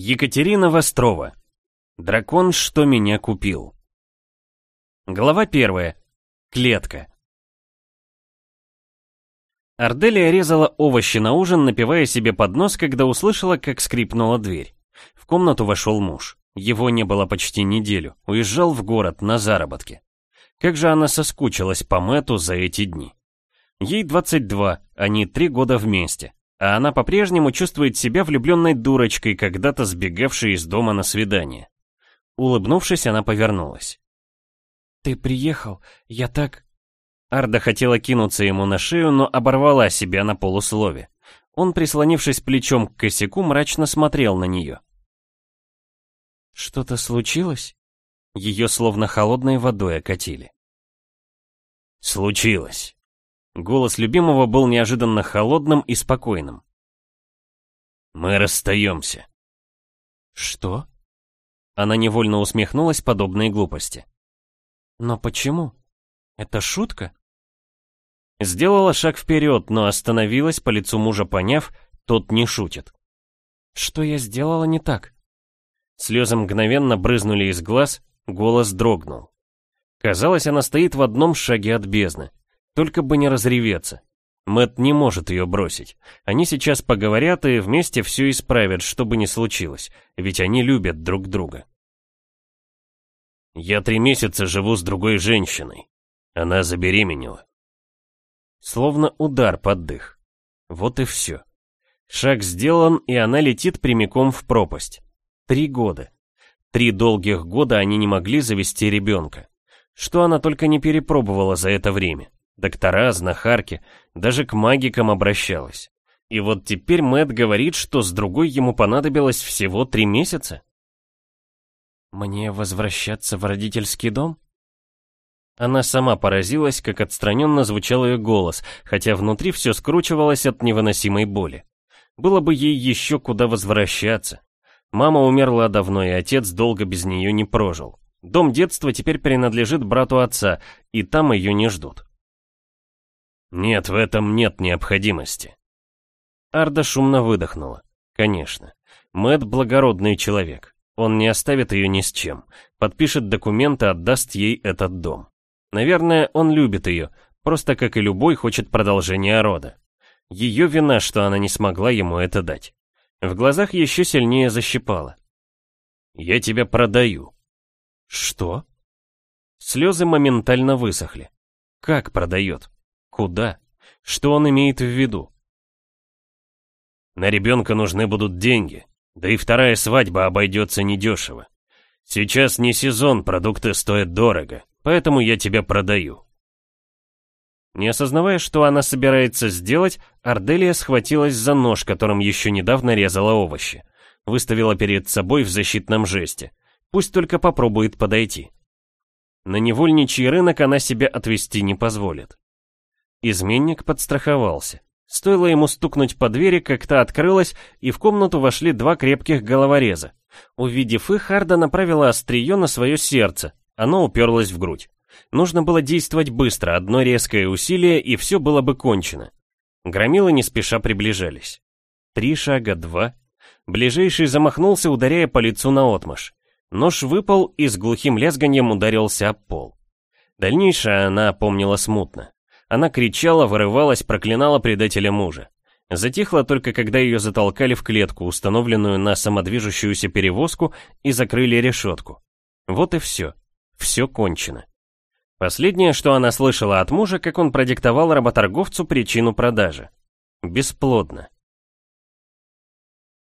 Екатерина Вострова. Дракон, что меня купил. Глава первая. Клетка. Арделия резала овощи на ужин, напивая себе под нос, когда услышала, как скрипнула дверь. В комнату вошел муж. Его не было почти неделю. Уезжал в город на заработки. Как же она соскучилась по Мэту за эти дни. Ей 22, они три года вместе а она по-прежнему чувствует себя влюбленной дурочкой, когда-то сбегавшей из дома на свидание. Улыбнувшись, она повернулась. «Ты приехал, я так...» Арда хотела кинуться ему на шею, но оборвала себя на полуслове. Он, прислонившись плечом к косяку, мрачно смотрел на нее. «Что-то случилось?» Ее словно холодной водой окатили. «Случилось», Голос любимого был неожиданно холодным и спокойным. «Мы расстаемся». «Что?» Она невольно усмехнулась подобной глупости. «Но почему? Это шутка?» Сделала шаг вперед, но остановилась, по лицу мужа поняв, тот не шутит. «Что я сделала не так?» Слезы мгновенно брызнули из глаз, голос дрогнул. Казалось, она стоит в одном шаге от бездны. Только бы не разреветься. Мэт не может ее бросить. Они сейчас поговорят и вместе все исправят, что бы ни случилось, ведь они любят друг друга. Я три месяца живу с другой женщиной. Она забеременела. Словно удар под дых. Вот и все. Шаг сделан, и она летит прямиком в пропасть. Три года. Три долгих года они не могли завести ребенка. Что она только не перепробовала за это время. Доктора, знахарки, даже к магикам обращалась. И вот теперь Мэт говорит, что с другой ему понадобилось всего три месяца? Мне возвращаться в родительский дом? Она сама поразилась, как отстраненно звучал ее голос, хотя внутри все скручивалось от невыносимой боли. Было бы ей еще куда возвращаться. Мама умерла давно, и отец долго без нее не прожил. Дом детства теперь принадлежит брату отца, и там ее не ждут. Нет, в этом нет необходимости. Арда шумно выдохнула. Конечно. Мэт благородный человек. Он не оставит ее ни с чем. Подпишет документы, отдаст ей этот дом. Наверное, он любит ее, просто как и любой хочет продолжения рода. Ее вина, что она не смогла ему это дать. В глазах еще сильнее защипала. «Я тебя продаю». «Что?» Слезы моментально высохли. «Как продает?» Куда? Что он имеет в виду? На ребенка нужны будут деньги, да и вторая свадьба обойдется недешево. Сейчас не сезон, продукты стоят дорого, поэтому я тебя продаю. Не осознавая, что она собирается сделать, Арделия схватилась за нож, которым еще недавно резала овощи. Выставила перед собой в защитном жесте. Пусть только попробует подойти. На невольничий рынок она себя отвести не позволит. Изменник подстраховался. Стоило ему стукнуть по двери, как та открылась, и в комнату вошли два крепких головореза. Увидев их, Арда направила острие на свое сердце. Оно уперлось в грудь. Нужно было действовать быстро, одно резкое усилие, и все было бы кончено. Громилы не спеша приближались. Три шага, два. Ближайший замахнулся, ударяя по лицу наотмашь. Нож выпал и с глухим лязганьем ударился об пол. Дальнейшее она помнила смутно. Она кричала, вырывалась, проклинала предателя мужа. Затихла только когда ее затолкали в клетку, установленную на самодвижущуюся перевозку, и закрыли решетку. Вот и все. Все кончено. Последнее, что она слышала от мужа, как он продиктовал работорговцу причину продажи. Бесплодно.